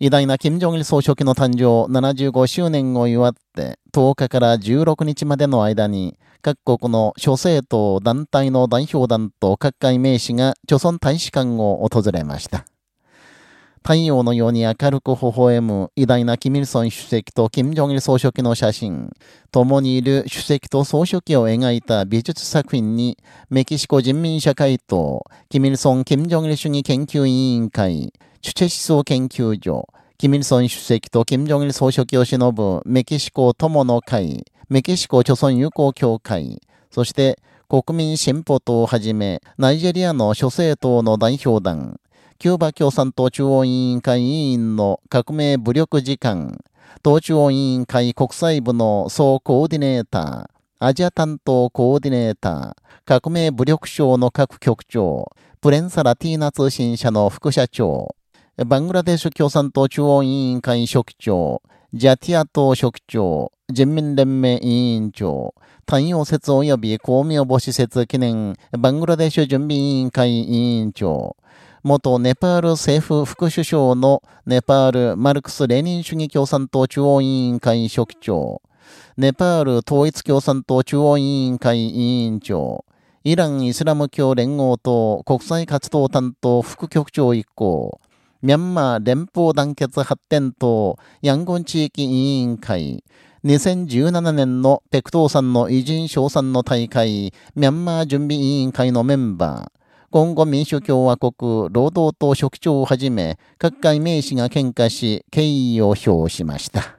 偉大な金正日総書記の誕生75周年を祝って、10日から16日までの間に、各国の諸政党団体の代表団と各界名士が、朝鮮大使館を訪れました。太陽のように明るく微笑む偉大なキミルソン主席と金正日総書記の写真、共にいる主席と総書記を描いた美術作品に、メキシコ人民社会党、キミルソン・金正日主義研究委員会、チュチェ思想研究所、キミルソン主席と金正日総書記を忍ぶメキシコ友の会、メキシコ朝鮮友好協会、そして国民進歩党をはじめ、ナイジェリアの諸政党の代表団、キューバ共産党中央委員会委員の革命武力次官、党中央委員会国際部の総コーディネーター、アジア担当コーディネーター、革命武力省の各局長、プレンサラティーナ通信社の副社長、バングラデシュ共産党中央委員会書記長、ジャティア党書記長、人民連盟委員長、太陽節及び公明母施設記念バングラデシュ準備委員会委員長、元ネパール政府副首相のネパールマルクス・レニン主義共産党中央委員会書記長、ネパール統一共産党中央委員会委員長、イラン・イスラム教連合党国際活動担当副局長一行、ミャンマー連邦団結発展党ヤンゴン地域委員会、2017年のペクトーさんの偉人賞賛の大会、ミャンマー準備委員会のメンバー、今後民主共和国労働党職長をはじめ、各界名士が喧嘩し、敬意を表しました。